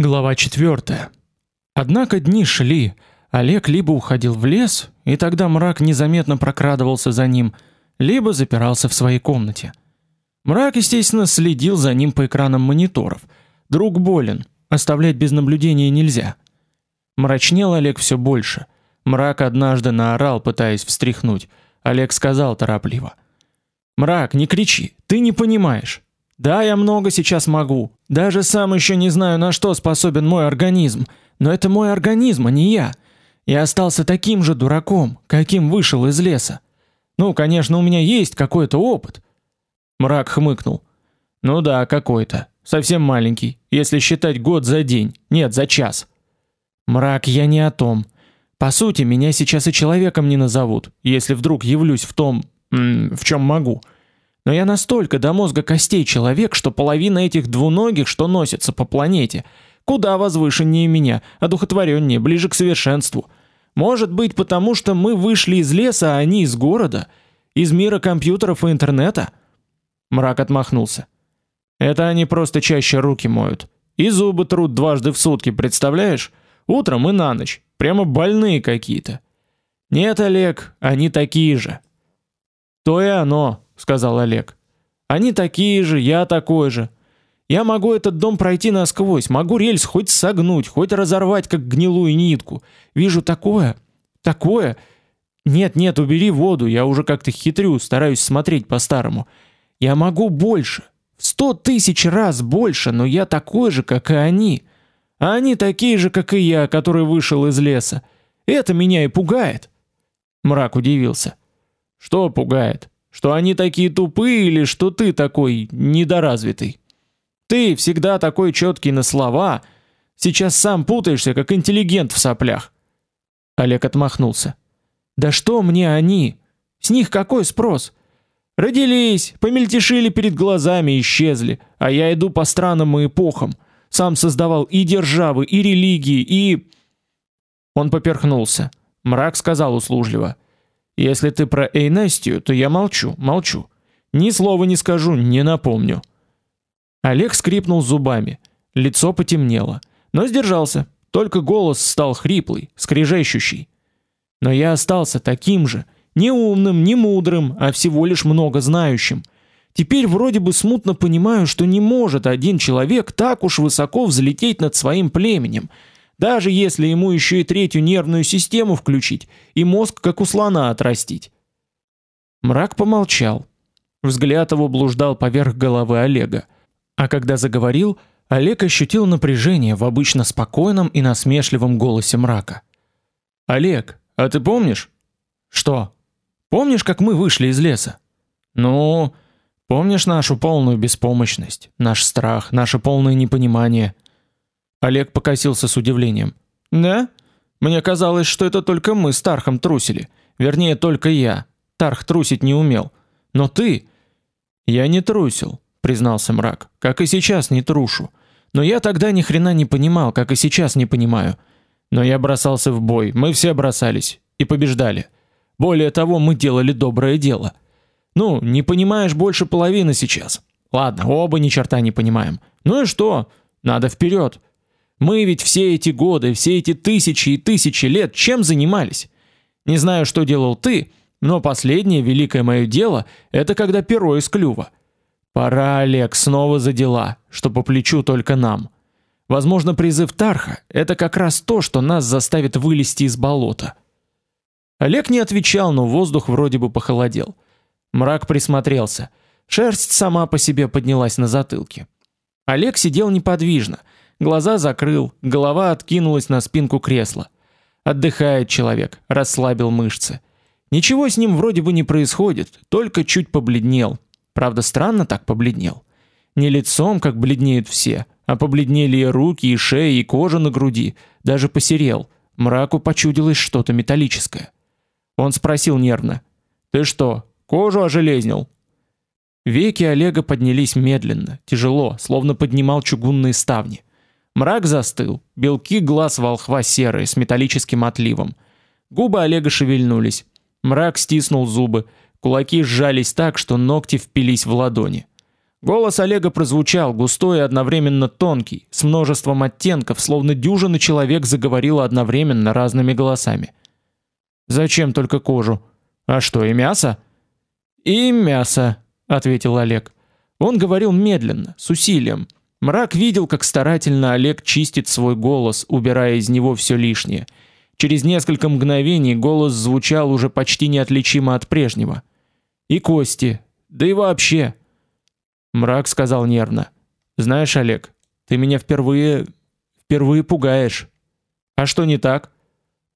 Глава 4. Однако дни шли. Олег либо уходил в лес, и тогда мрак незаметно прокрадывался за ним, либо запирался в своей комнате. Мрак, естественно, следил за ним по экранам мониторов. Друг болен, оставлять без наблюдения нельзя. Мрачнел Олег все больше. Мрак однажды наорал, пытаясь встряхнуть. Олег сказал торопливо: "Мрак, не кричи, ты не понимаешь. Да, я много сейчас могу. Даже сам еще не знаю, на что способен мой организм, но это мой организм, а не я. Я остался таким же дураком, каким вышел из леса. Ну, конечно, у меня есть какой-то опыт. Мрак хмыкнул. Ну да, какой-то. Совсем маленький, если считать год за день. Нет, за час. Мрак, я не о том. По сути, меня сейчас и человеком не назовут, если вдруг явлюсь в том, в чем могу. Но я настолько до мозга костей человек, что половина этих двуногих, что носятся по планете, куда возвышеннее меня, одухотвореннее, ближе к совершенству. Может быть, потому что мы вышли из леса, а они из города, из мира компьютеров и интернета. Мрак отмахнулся. Это они просто чаще руки моют. И зубы трут дважды в сутки, представляешь? Утром и на ночь. Прямо больные какие-то. Нет, Олег, они такие же. То и оно, сказал Олег. Они такие же, я такой же. Я могу этот дом пройти насквозь, могу рельс хоть согнуть, хоть разорвать как гнилую нитку. Вижу такое, такое. Нет, нет, убери воду, я уже как-то хитрю, стараюсь смотреть по-старому. Я могу больше, в сто тысяч раз больше, но я такой же, как и они. А они такие же, как и я, который вышел из леса. Это меня и пугает. Мрак удивился. Что пугает? Что они такие тупые или что ты такой недоразвитый? Ты всегда такой четкий на слова, сейчас сам путаешься, как интеллигент в соплях. Олег отмахнулся. Да что мне они? С них какой спрос? Родились, помельтешили перед глазами и исчезли, а я иду по странам и эпохам. Сам создавал и державы, и религии, и Он поперхнулся. Мрак сказал услужливо: если ты про Эйнестию, то я молчу, молчу. Ни слова не скажу, не напомню. Олег скрипнул зубами. Лицо потемнело, но сдержался. Только голос стал хриплый, скрежещущий. Но я остался таким же, не умным, не мудрым, а всего лишь много знающим. Теперь вроде бы смутно понимаю, что не может один человек так уж высоко взлететь над своим племенем, даже если ему еще и третью нервную систему включить и мозг как у слона отрастить. Мрак помолчал. Взгляд его блуждал поверх головы Олега. А когда заговорил, Олег ощутил напряжение в обычно спокойном и насмешливом голосе Мрака. Олег, а ты помнишь? Что? Помнишь, как мы вышли из леса? Ну, помнишь нашу полную беспомощность, наш страх, наше полное непонимание? Олег покосился с удивлением. Да? Мне казалось, что это только мы с Тархом трусили. Вернее, только я. Тарх трусить не умел. Но ты Я не трусил, признался мрак. Как и сейчас не трушу. Но я тогда ни хрена не понимал, как и сейчас не понимаю. Но я бросался в бой. Мы все бросались и побеждали. Более того, мы делали доброе дело. Ну, не понимаешь больше половины сейчас. Ладно, оба ни черта не понимаем. Ну и что? Надо вперед. Мы ведь все эти годы, все эти тысячи и тысячи лет чем занимались? Не знаю, что делал ты, но последнее великое мое дело это когда перо из клюва. Пора, Олег, снова за дела, что по плечу только нам. Возможно, призыв Тарха это как раз то, что нас заставит вылезти из болота. Олег не отвечал, но воздух вроде бы похолодел. Мрак присмотрелся. Шерсть сама по себе поднялась на затылке. Олег сидел неподвижно, Глаза закрыл, голова откинулась на спинку кресла. Отдыхает человек, расслабил мышцы. Ничего с ним вроде бы не происходит, только чуть побледнел. Правда, странно так побледнел. Не лицом, как бледнеют все, а побледнели и руки, и шея, и кожа на груди, даже посерел. Мраку почудилось что-то металлическое. Он спросил нервно: "Ты что, кожу ожелезнил?" Веки Олега поднялись медленно, тяжело, словно поднимал чугунные ставни. Мрак застыл, белки глаз волхва серые с металлическим отливом. Губы Олега шевельнулись. Мрак стиснул зубы, кулаки сжались так, что ногти впились в ладони. Голос Олега прозвучал густой и одновременно тонкий, с множеством оттенков, словно дюжина человек заговорила одновременно разными голосами. Зачем только кожу? А что, и мясо? И мясо, ответил Олег. Он говорил медленно, с усилием. Мрак видел, как старательно Олег чистит свой голос, убирая из него все лишнее. Через несколько мгновений голос звучал уже почти неотличимо от прежнего. И кости, да и вообще. Мрак сказал нервно: "Знаешь, Олег, ты меня впервые впервые пугаешь. А что не так?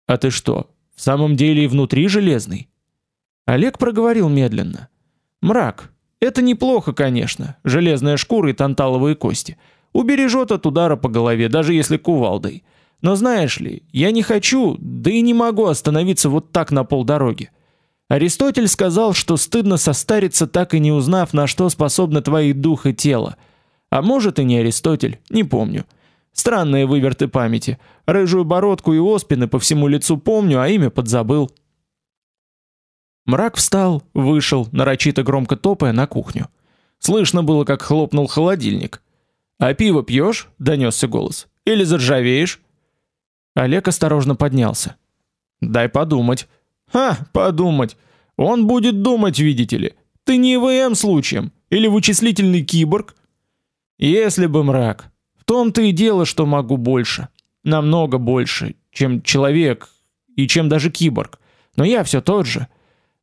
А ты что, в самом деле и внутри железный?" Олег проговорил медленно: "Мрак, это неплохо, конечно, железная шкура и танталовые кости. Убережет от удара по голове, даже если кувалдой. Но знаешь ли, я не хочу, да и не могу остановиться вот так на полдороги. Аристотель сказал, что стыдно состариться, так и не узнав, на что способны твои дух и тело. А может и не Аристотель, не помню. Странные выверты памяти. Рыжую бородку и оспины по всему лицу помню, а имя подзабыл. Мрак встал, вышел, нарочито громко топая на кухню. Слышно было, как хлопнул холодильник. «А пиво пьешь?» — донесся голос. «Или заржавеешь?» Олег осторожно поднялся. «Дай подумать». «Ха, подумать. Он будет думать, видите ли. Ты не ИВМ случаем? Или вычислительный киборг?» «Если бы мрак. В том-то и дело, что могу больше. Намного больше, чем человек и чем даже киборг. Но я все тот же.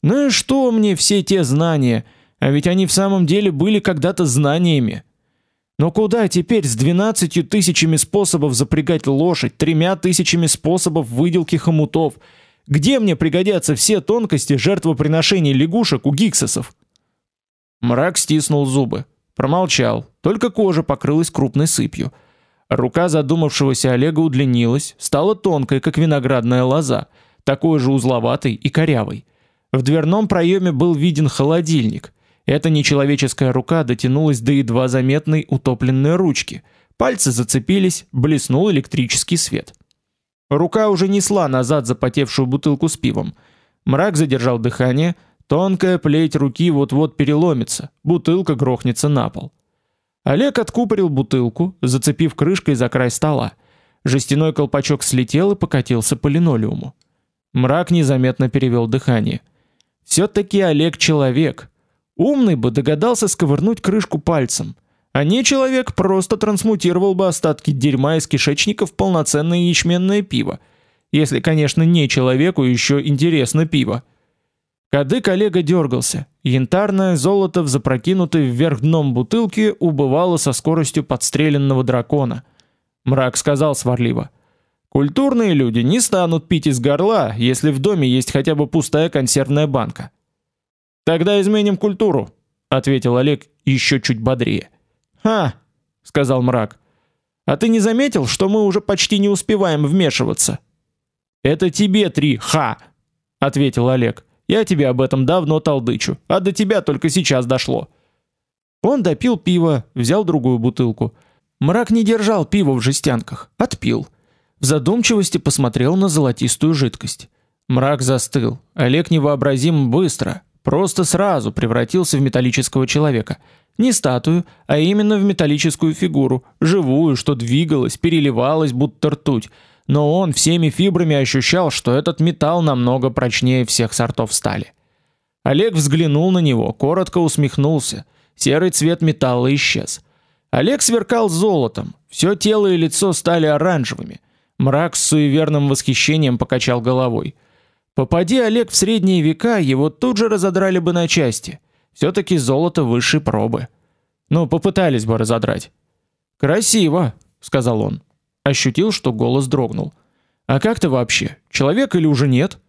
Ну и что мне все те знания? А ведь они в самом деле были когда-то знаниями. Но куда теперь с двенадцатью тысячами способов запрягать лошадь, тремя тысячами способов выделки хомутов? Где мне пригодятся все тонкости жертвоприношений лягушек у гиксосов? Мрак стиснул зубы, промолчал. Только кожа покрылась крупной сыпью. Рука задумавшегося Олега удлинилась, стала тонкой, как виноградная лоза, такой же узловатой и корявой. В дверном проеме был виден холодильник. Эта нечеловеческая рука дотянулась до едва заметной утопленной ручки. Пальцы зацепились, блеснул электрический свет. Рука уже несла назад запотевшую бутылку с пивом. Мрак задержал дыхание, тонкая плеть руки вот-вот переломится, бутылка грохнется на пол. Олег откупорил бутылку, зацепив крышкой за край стола. Жестяной колпачок слетел и покатился по линолеуму. Мрак незаметно перевел дыхание. Все-таки Олег человек. Умный бы догадался сковырнуть крышку пальцем, а не человек просто трансмутировал бы остатки дерьма из кишечника в полноценное ячменное пиво. Если, конечно, не человеку еще интересно пиво. Кадык Олега дергался. Янтарное золото в запрокинутой вверх дном бутылке убывало со скоростью подстреленного дракона. Мрак сказал сварливо: Культурные люди не станут пить из горла, если в доме есть хотя бы пустая консервная банка. Тогда изменим культуру, ответил Олег еще чуть бодрее. "Ха", сказал мрак. "А ты не заметил, что мы уже почти не успеваем вмешиваться?" "Это тебе три, ха", ответил Олег. "Я тебе об этом давно толдычу, а до тебя только сейчас дошло". Он допил пиво, взял другую бутылку. Мрак не держал пиво в жестянках, отпил. В задумчивости посмотрел на золотистую жидкость. Мрак застыл. Олег невообразимо быстро, просто сразу превратился в металлического человека. Не статую, а именно в металлическую фигуру, живую, что двигалась, переливалась, будто ртуть. Но он всеми фибрами ощущал, что этот металл намного прочнее всех сортов стали. Олег взглянул на него, коротко усмехнулся. Серый цвет металла исчез. Олег сверкал золотом, все тело и лицо стали оранжевыми. Мрак с суеверным восхищением покачал головой. Попади Олег в средние века, его тут же разодрали бы на части. все таки золото высшей пробы. Ну, попытались бы разодрать. Красиво, сказал он. Ощутил, что голос дрогнул. А как ты вообще? Человек или уже нет?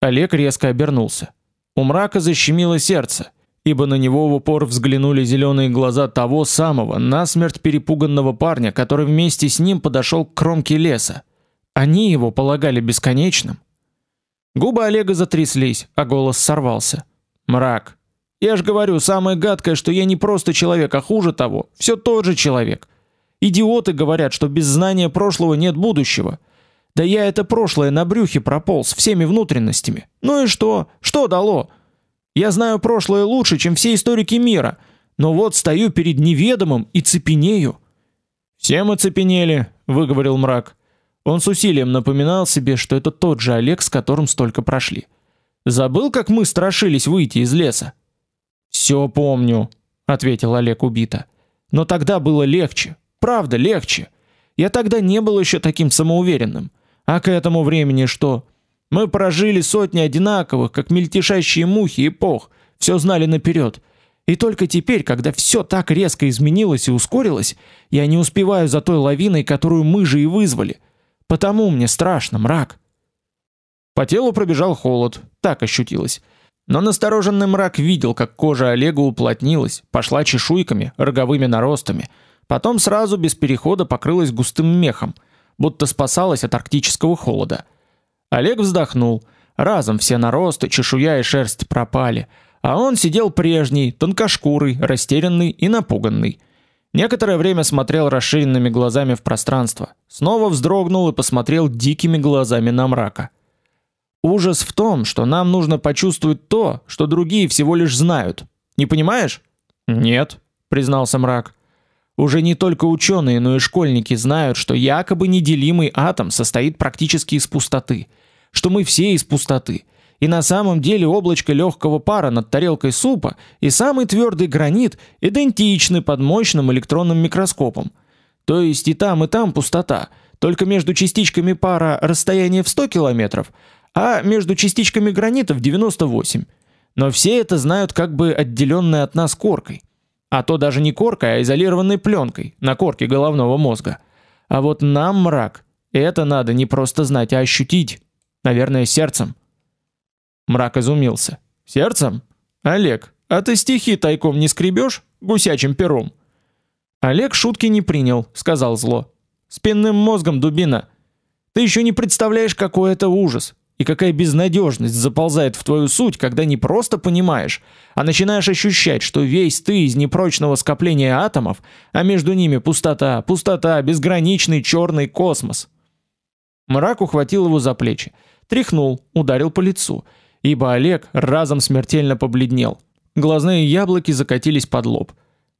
Олег резко обернулся. У мрака защемило сердце, ибо на него в упор взглянули зеленые глаза того самого насмерть перепуганного парня, который вместе с ним подошел к кромке леса. Они его полагали бесконечным. Губы Олега затряслись, а голос сорвался. Мрак. Я ж говорю, самое гадкое, что я не просто человек, а хуже того, все тот же человек. Идиоты говорят, что без знания прошлого нет будущего. Да я это прошлое на брюхе прополз всеми внутренностями. Ну и что? Что дало? Я знаю прошлое лучше, чем все историки мира. но вот стою перед неведомым и цепенею. Все мы цепенели, выговорил мрак. Он с усилием напоминал себе, что это тот же Олег, с которым столько прошли. Забыл, как мы страшились выйти из леса? Все помню, ответил Олег убито. Но тогда было легче, правда, легче. Я тогда не был еще таким самоуверенным. А к этому времени что? Мы прожили сотни одинаковых, как мельтешащие мухи эпох, все знали наперед. И только теперь, когда все так резко изменилось и ускорилось, я не успеваю за той лавиной, которую мы же и вызвали. Потому мне страшно, мрак. По телу пробежал холод, так ощутилось. Но настороженный мрак видел, как кожа Олега уплотнилась, пошла чешуйками, роговыми наростами, потом сразу без перехода покрылась густым мехом, будто спасалась от арктического холода. Олег вздохнул. Разом все наросты, чешуя и шерсть пропали, а он сидел прежний, тонкошкурый, растерянный и напуганный. Некоторое время смотрел расширенными глазами в пространство, снова вздрогнул и посмотрел дикими глазами на мрака. Ужас в том, что нам нужно почувствовать то, что другие всего лишь знают. Не понимаешь? Нет, признался мрак. Уже не только ученые, но и школьники знают, что якобы неделимый атом состоит практически из пустоты, что мы все из пустоты. И на самом деле облачко легкого пара над тарелкой супа и самый твердый гранит идентичны под мощным электронным микроскопом. То есть и там, и там пустота, только между частичками пара расстояние в 100 километров, а между частичками гранита в 98. Но все это знают как бы отделенной от нас коркой. А то даже не коркой, а изолированной пленкой на корке головного мозга. А вот нам мрак. Это надо не просто знать, а ощутить, наверное, сердцем. Мрак изумился. Сердцем? Олег, а ты стихи тайком не скребешь гусячим пером? Олег шутки не принял, сказал зло. Спинным мозгом дубина. Ты еще не представляешь, какой это ужас и какая безнадежность заползает в твою суть, когда не просто понимаешь, а начинаешь ощущать, что весь ты из непрочного скопления атомов, а между ними пустота, пустота, безграничный черный космос. Мрак ухватил его за плечи, тряхнул, ударил по лицу, ибо Олег разом смертельно побледнел. Глазные яблоки закатились под лоб.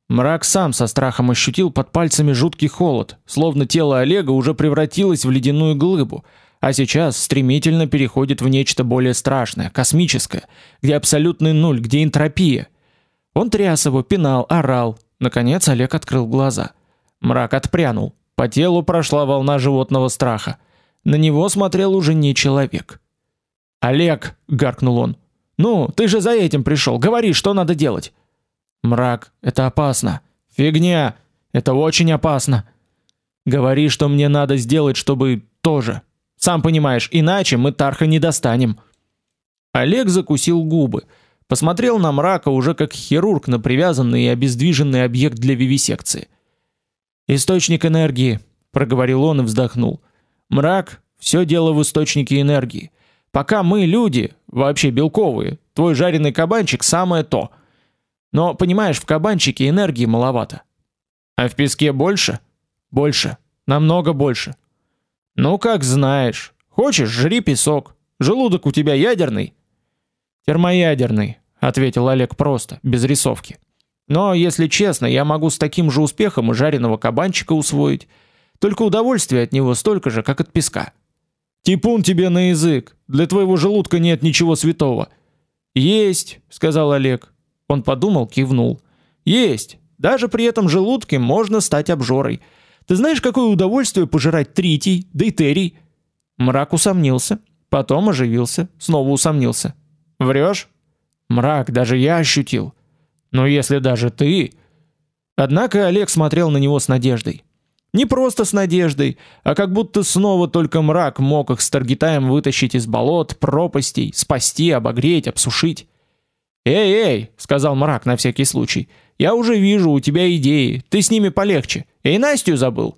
Мрак сам со страхом ощутил под пальцами жуткий холод, словно тело Олега уже превратилось в ледяную глыбу, а сейчас стремительно переходит в нечто более страшное, космическое, где абсолютный нуль, где энтропия. Он тряс его, пинал, орал. Наконец Олег открыл глаза. Мрак отпрянул. По телу прошла волна животного страха. На него смотрел уже не человек. "Олег", гаркнул он. "Ну, ты же за этим пришел. Говори, что надо делать?" "Мрак, это опасно. Фигня. Это очень опасно. Говори, что мне надо сделать, чтобы тоже сам понимаешь, иначе мы Тарха не достанем. Олег закусил губы, посмотрел на мрака уже как хирург на привязанный и обездвиженный объект для вивисекции. Источник энергии, проговорил он и вздохнул. Мрак все дело в источнике энергии. Пока мы люди, вообще белковые, твой жареный кабанчик самое то. Но понимаешь, в кабанчике энергии маловато. А в песке больше? Больше, намного больше. Ну как знаешь. Хочешь, жри песок. Желудок у тебя ядерный? Термоядерный, ответил Олег просто, без рисовки. Но, если честно, я могу с таким же успехом и жареного кабанчика усвоить. Только удовольствия от него столько же, как от песка. Типун тебе на язык. Для твоего желудка нет ничего святого. Есть, сказал Олег. Он подумал, кивнул. Есть. Даже при этом желудке можно стать обжорой. Ты знаешь, какое удовольствие пожирать тритий, дейтерий? Мрак усомнился, потом оживился, снова усомнился. Врешь? Мрак, даже я ощутил. Но если даже ты... Однако Олег смотрел на него с надеждой. Не просто с надеждой, а как будто снова только мрак мог их с Таргитаем вытащить из болот, пропастей, спасти, обогреть, обсушить. "Эй, эй", сказал мрак на всякий случай. "Я уже вижу у тебя идеи. Ты с ними полегче. И Настю забыл.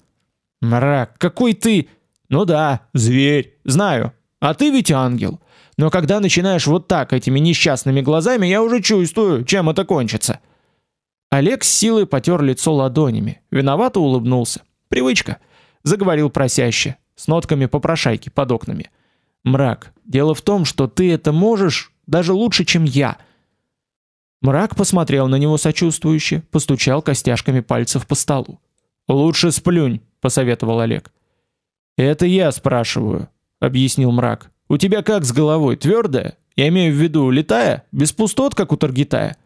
Мрак, какой ты? Ну да, зверь, знаю. А ты ведь ангел. Но когда начинаешь вот так этими несчастными глазами, я уже чувствую, чем это кончится. Олег с силой потёр лицо ладонями, виновато улыбнулся. Привычка. Заговорил просяще, с нотками попрошайки под окнами. Мрак, дело в том, что ты это можешь даже лучше, чем я. Мрак посмотрел на него сочувствующе, постучал костяшками пальцев по столу. "Лучше сплюнь", посоветовал Олег. "Это я спрашиваю", объяснил Мрак. "У тебя как с головой, твердая? Я имею в виду, летая, без пустот, как у Таргитая?"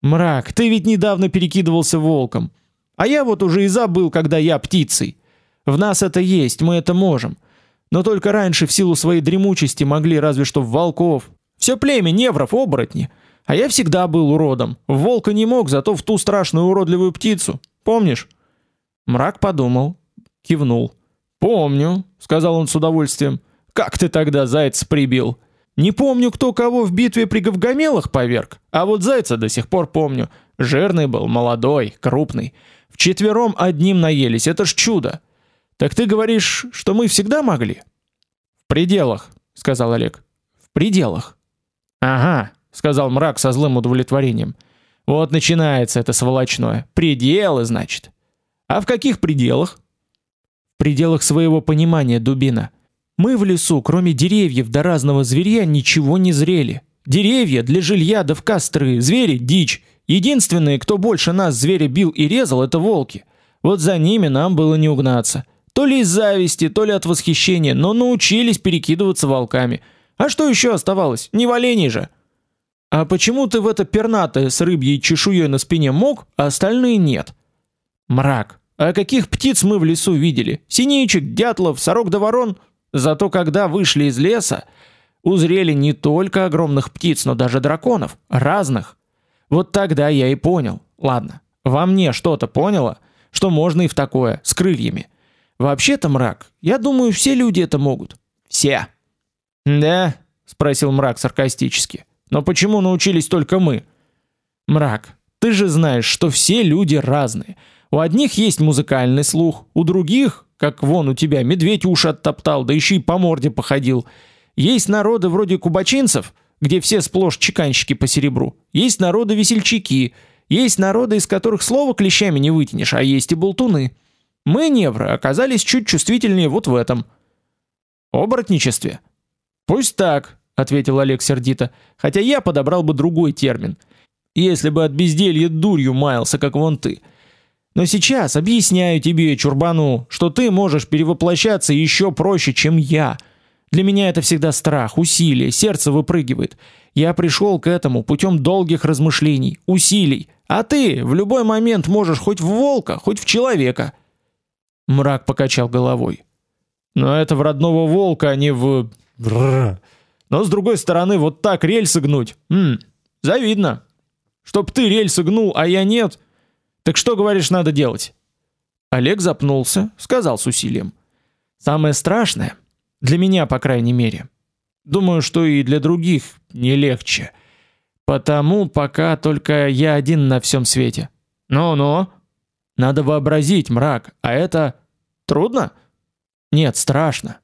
"Мрак, ты ведь недавно перекидывался волком. А я вот уже и забыл, когда я птицей. В нас это есть, мы это можем. Но только раньше в силу своей дремучести могли разве что в волков. Все племя невров оборотни. А я всегда был уродом. В волка не мог, зато в ту страшную уродливую птицу. Помнишь? Мрак подумал, кивнул. Помню, сказал он с удовольствием. Как ты тогда зайца прибил? Не помню, кто кого в битве при Гавгамелах поверг, а вот зайца до сих пор помню. Жирный был, молодой, крупный. В четвером одним наелись, это ж чудо. Так ты говоришь, что мы всегда могли? В пределах, сказал Олег. В пределах. Ага, сказал мрак со злым удовлетворением. Вот начинается это сволочное. Пределы, значит. А в каких пределах? В пределах своего понимания, дубина. Мы в лесу, кроме деревьев да разного зверя, ничего не зрели. Деревья для жилья да в костры, звери дичь. Единственные, кто больше нас зверя бил и резал, это волки. Вот за ними нам было не угнаться. То ли из зависти, то ли от восхищения, но научились перекидываться волками. А что еще оставалось? Не валений же. А почему ты в это пернатое с рыбьей чешуей на спине мог, а остальные нет? Мрак. А каких птиц мы в лесу видели? Синичек, дятлов, сорок да ворон. Зато когда вышли из леса, узрели не только огромных птиц, но даже драконов, разных. Вот тогда я и понял. Ладно, во мне что-то поняло, что можно и в такое, с крыльями. Вообще-то, мрак, я думаю, все люди это могут. Все. Да, спросил мрак саркастически. Но почему научились только мы? Мрак, ты же знаешь, что все люди разные. У одних есть музыкальный слух, у других, как вон у тебя, медведь уши оттоптал, да еще и по морде походил. Есть народы вроде кубачинцев, где все сплошь чеканщики по серебру. Есть народы весельчаки, есть народы, из которых слова клещами не вытянешь, а есть и болтуны. Мы, невры, оказались чуть чувствительнее вот в этом. Оборотничестве. Пусть так, ответил Олег сердито, хотя я подобрал бы другой термин. Если бы от безделья дурью маялся, как вон ты. Но сейчас объясняю тебе, чурбану, что ты можешь перевоплощаться еще проще, чем я. Для меня это всегда страх, усилие, сердце выпрыгивает. Я пришел к этому путем долгих размышлений, усилий. А ты в любой момент можешь хоть в волка, хоть в человека. Мрак покачал головой. Но это в родного волка, а не в Но с другой стороны, вот так рельсы гнуть. Хм. Завидно. Чтоб ты рельсы гнул, а я нет. Так что говоришь, надо делать? Олег запнулся, сказал с усилием: "Самое страшное для меня, по крайней мере. Думаю, что и для других не легче. Потому пока только я один на всем свете. Ну-ну. Надо вообразить мрак, а это трудно? Нет, страшно.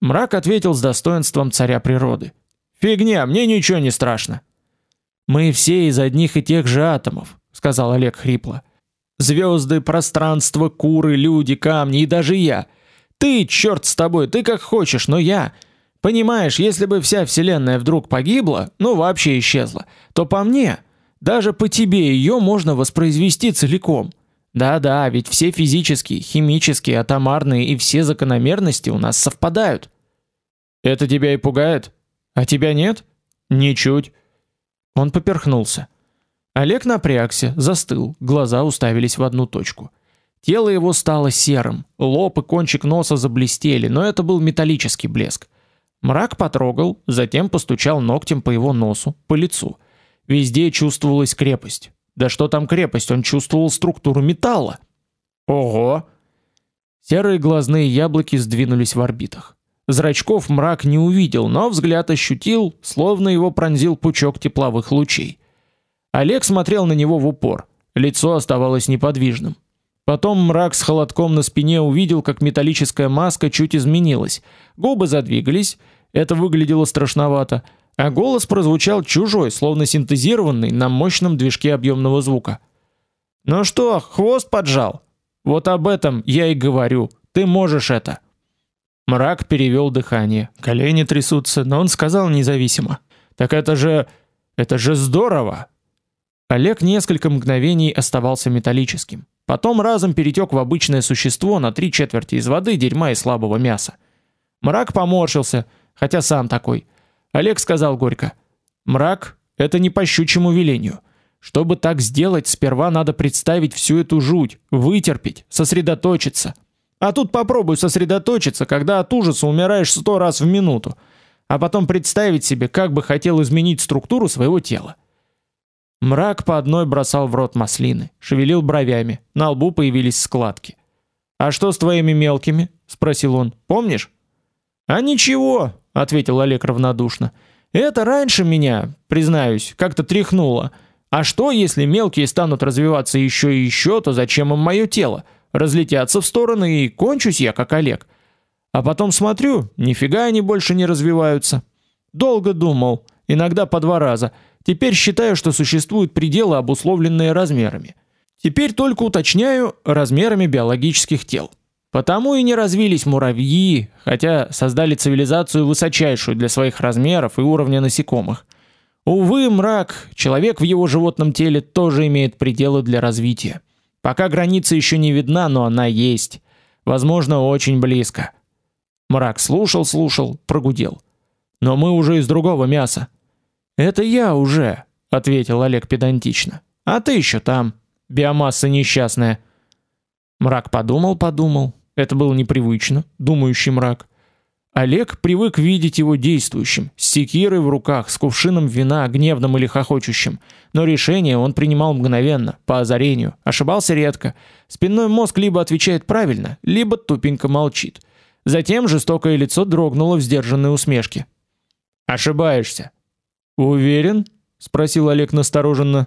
Мрак ответил с достоинством царя природы. Фигня, мне ничего не страшно. Мы все из одних и тех же атомов, сказал Олег хрипло. Звезды, пространство, куры, люди, камни и даже я. Ты, черт с тобой, ты как хочешь, но я. Понимаешь, если бы вся вселенная вдруг погибла, ну вообще исчезла, то по мне, даже по тебе ее можно воспроизвести целиком. Да-да, ведь все физические, химические, атомарные и все закономерности у нас совпадают. Это тебя и пугает? А тебя нет? Ничуть. Он поперхнулся. Олег напрягся, застыл, глаза уставились в одну точку. Тело его стало серым, лоб и кончик носа заблестели, но это был металлический блеск. Мрак потрогал, затем постучал ногтем по его носу, по лицу. Везде чувствовалась крепость. Да что там крепость, он чувствовал структуру металла. Ого! Серые глазные яблоки сдвинулись в орбитах. Зрачков мрак не увидел, но взгляд ощутил, словно его пронзил пучок тепловых лучей. Олег смотрел на него в упор. Лицо оставалось неподвижным. Потом мрак с холодком на спине увидел, как металлическая маска чуть изменилась. Губы задвигались, это выглядело страшновато, а голос прозвучал чужой, словно синтезированный на мощном движке объемного звука. "Ну что, хвост поджал? Вот об этом я и говорю. Ты можешь это". Мрак перевел дыхание. Колени трясутся, но он сказал независимо: "Так это же это же здорово. Олег несколько мгновений оставался металлическим. Потом разом перетек в обычное существо на три четверти из воды, дерьма и слабого мяса. Мрак поморщился, хотя сам такой. Олег сказал горько: "Мрак это не по щучьему велению. Чтобы так сделать, сперва надо представить всю эту жуть, вытерпеть, сосредоточиться. А тут попробуй сосредоточиться, когда от ужаса умираешь сто раз в минуту, а потом представить себе, как бы хотел изменить структуру своего тела. Мрак по одной бросал в рот маслины, шевелил бровями, на лбу появились складки. А что с твоими мелкими? спросил он. Помнишь? А ничего, ответил Олег равнодушно. Это раньше меня, признаюсь, как-то тряхнуло. А что, если мелкие станут развиваться еще и еще, то зачем им мое тело? Разлетятся в стороны и кончусь я как Олег. А потом смотрю, нифига они больше не развиваются. Долго думал, иногда по два раза. Теперь считаю, что существуют пределы, обусловленные размерами. Теперь только уточняю размерами биологических тел. Потому и не развились муравьи, хотя создали цивилизацию высочайшую для своих размеров и уровня насекомых. Увы, мрак, человек в его животном теле тоже имеет пределы для развития. Пока граница еще не видна, но она есть. Возможно, очень близко. Мрак слушал, слушал, прогудел. Но мы уже из другого мяса. Это я уже, ответил Олег педантично. А ты еще там, биомасса несчастная. Мрак подумал, подумал. Это было непривычно, думающий мрак. Олег привык видеть его действующим, с секирой в руках, с кувшином вина, гневным или хохочущим. Но решение он принимал мгновенно, по озарению, ошибался редко. Спинной мозг либо отвечает правильно, либо тупенько молчит. Затем жестокое лицо дрогнуло в сдержанной усмешке. Ошибаешься. Уверен? спросил Олег настороженно.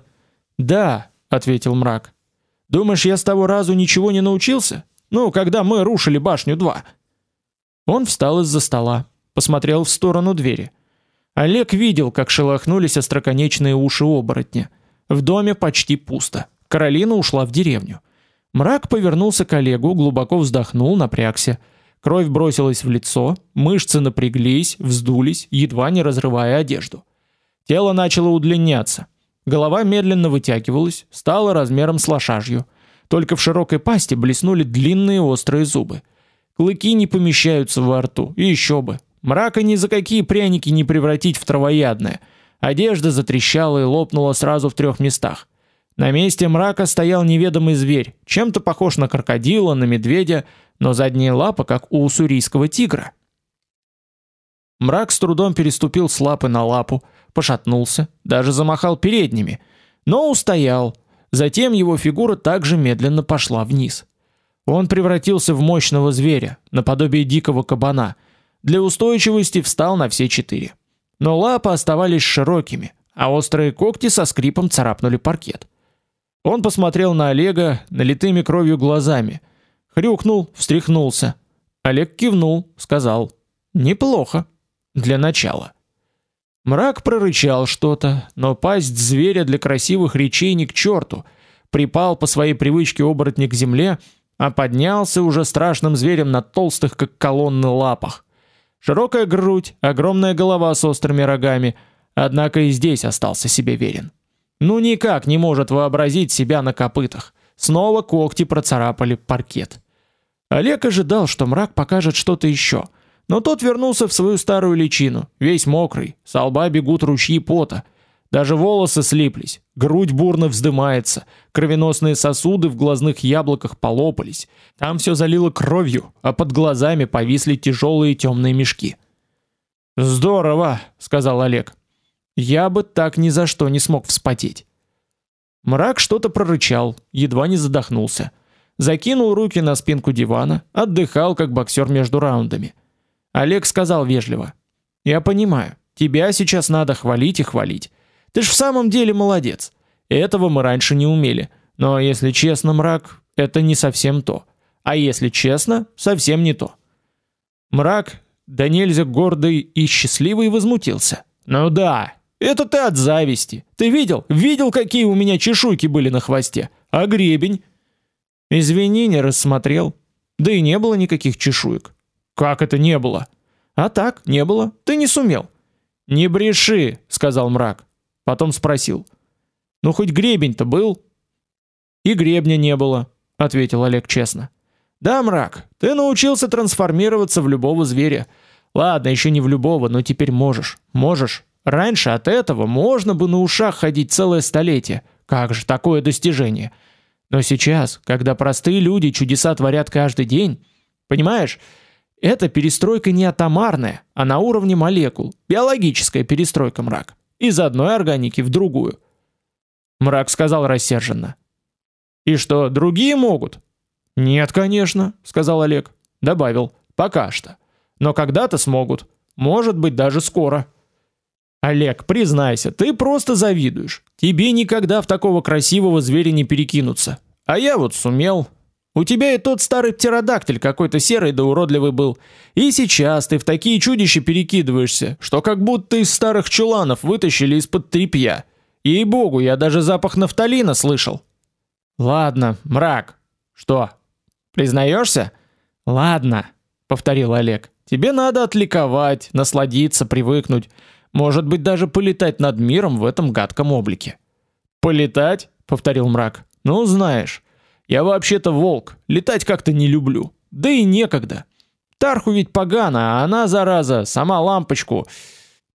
Да, ответил мрак. Думаешь, я с того разу ничего не научился? Ну, когда мы рушили башню 2. Он встал из-за стола, посмотрел в сторону двери. Олег видел, как шелохнулись остроконечные уши оборотня. В доме почти пусто. Каролина ушла в деревню. Мрак повернулся к Олегу, глубоко вздохнул, напрягся. Кровь бросилась в лицо, мышцы напряглись, вздулись, едва не разрывая одежду. Тело начало удлиняться. Голова медленно вытягивалась, стала размером с лошадью. Только в широкой пасти блеснули длинные острые зубы. Клыки не помещаются во рту, и еще бы. Мрака ни за какие пряники не превратить в травоядное. Одежда затрещала и лопнула сразу в трех местах. На месте мрака стоял неведомый зверь, чем-то похож на крокодила, на медведя, но задние лапы как у уссурийского тигра. Мрак с трудом переступил с лапы на лапу, пошатнулся, даже замахал передними, но устоял, Затем его фигура также медленно пошла вниз. Он превратился в мощного зверя, наподобие дикого кабана. Для устойчивости встал на все четыре. Но лапы оставались широкими, а острые когти со скрипом царапнули паркет. Он посмотрел на Олега налитыми кровью глазами, хрюкнул, встряхнулся. Олег кивнул, сказал: "Неплохо для начала". Мрак прорычал что-то, но пасть зверя для красивых речей ни к черту. Припал по своей привычке оборотник к земле, а поднялся уже страшным зверем на толстых, как колонны, лапах. Широкая грудь, огромная голова с острыми рогами, однако и здесь остался себе верен. Ну никак не может вообразить себя на копытах. Снова когти процарапали паркет. Олег ожидал, что мрак покажет что-то еще — но тот вернулся в свою старую личину, весь мокрый, с лба бегут ручьи пота. Даже волосы слиплись, грудь бурно вздымается, кровеносные сосуды в глазных яблоках полопались. Там все залило кровью, а под глазами повисли тяжелые темные мешки. "Здорово", сказал Олег. "Я бы так ни за что не смог вспотеть". Мрак что-то прорычал, едва не задохнулся. Закинул руки на спинку дивана, отдыхал как боксер между раундами. Олег сказал вежливо: "Я понимаю, тебя сейчас надо хвалить и хвалить. Ты ж в самом деле молодец. Этого мы раньше не умели. Но если честно, мрак, это не совсем то. А если честно, совсем не то". Мрак, да гордый и счастливый возмутился. "Ну да, это ты от зависти. Ты видел? Видел, какие у меня чешуйки были на хвосте? А гребень?" Извини, не рассмотрел. Да и не было никаких чешуек. Как это не было? А так, не было. Ты не сумел. Не бреши, сказал мрак. Потом спросил: Ну хоть гребень-то был? И гребня не было, ответил Олег честно. Да, мрак, ты научился трансформироваться в любого зверя. Ладно, еще не в любого, но теперь можешь. Можешь. Раньше от этого можно бы на ушах ходить целое столетие. Как же такое достижение? Но сейчас, когда простые люди чудеса творят каждый день, понимаешь, это перестройка не атомарная, а на уровне молекул, биологическая перестройка мрак. Из одной органики в другую. Мрак сказал рассерженно. И что, другие могут? Нет, конечно, сказал Олег. Добавил: пока что. Но когда-то смогут. Может быть, даже скоро. Олег, признайся, ты просто завидуешь. Тебе никогда в такого красивого зверя не перекинуться. А я вот сумел. У тебя и тот старый птеродактиль какой-то серый да уродливый был. И сейчас ты в такие чудища перекидываешься, что как будто из старых чуланов вытащили из-под тряпья. Ей-богу, я даже запах нафталина слышал. Ладно, мрак. Что? Признаешься? Ладно, повторил Олег. Тебе надо отликовать, насладиться, привыкнуть. Может быть, даже полетать над миром в этом гадком облике. Полетать? повторил мрак. Ну, знаешь, я вообще-то волк, летать как-то не люблю. Да и некогда. Тарху ведь погано, а она зараза, сама лампочку.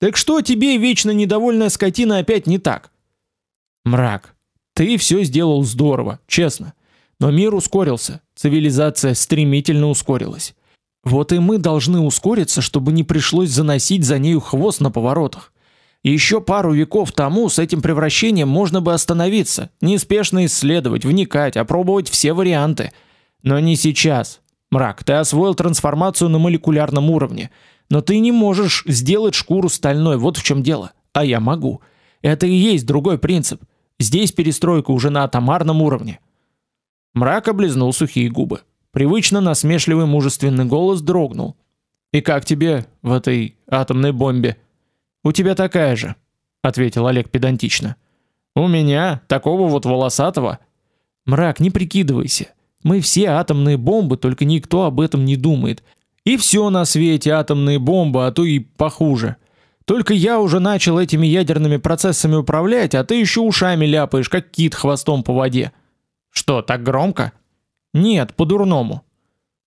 Так что тебе вечно недовольная скотина опять не так? Мрак. Ты все сделал здорово, честно. Но мир ускорился, цивилизация стремительно ускорилась. Вот и мы должны ускориться, чтобы не пришлось заносить за нею хвост на поворотах. И еще пару веков тому с этим превращением можно бы остановиться, неспешно исследовать, вникать, опробовать все варианты. Но не сейчас. Мрак, ты освоил трансформацию на молекулярном уровне, но ты не можешь сделать шкуру стальной, вот в чем дело. А я могу. Это и есть другой принцип. Здесь перестройка уже на атомарном уровне. Мрак облизнул сухие губы. Привычно насмешливый мужественный голос дрогнул. И как тебе в этой атомной бомбе? У тебя такая же, ответил Олег педантично. У меня такого вот волосатого. Мрак, не прикидывайся. Мы все атомные бомбы, только никто об этом не думает. И все на свете атомные бомбы, а то и похуже. Только я уже начал этими ядерными процессами управлять, а ты еще ушами ляпаешь, как кит хвостом по воде. Что, так громко? Нет, по-дурному.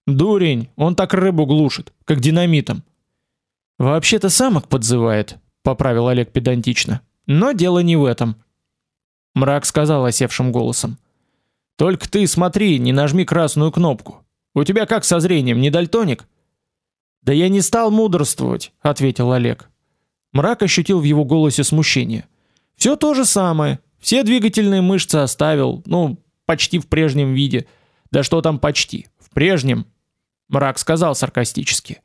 Дурень, он так рыбу глушит, как динамитом. Вообще-то самок подзывает, поправил Олег педантично. Но дело не в этом. Мрак сказал осевшим голосом: "Только ты смотри, не нажми красную кнопку. У тебя как со зрением, не дальтоник?" "Да я не стал мудрствовать", ответил Олег. Мрак ощутил в его голосе смущение. Все то же самое. Все двигательные мышцы оставил, ну, почти в прежнем виде. Да что там почти? В прежнем. Мрак сказал саркастически.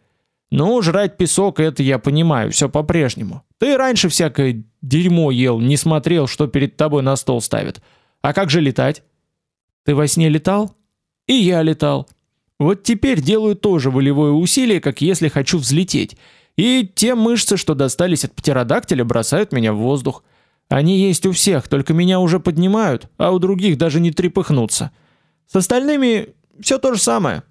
Ну, жрать песок это я понимаю, все по-прежнему. Ты раньше всякое дерьмо ел, не смотрел, что перед тобой на стол ставят. А как же летать? Ты во сне летал? И я летал. Вот теперь делаю тоже волевое усилие, как если хочу взлететь. И те мышцы, что достались от птеродактиля, бросают меня в воздух. Они есть у всех, только меня уже поднимают, а у других даже не трепыхнуться. С остальными все то же самое.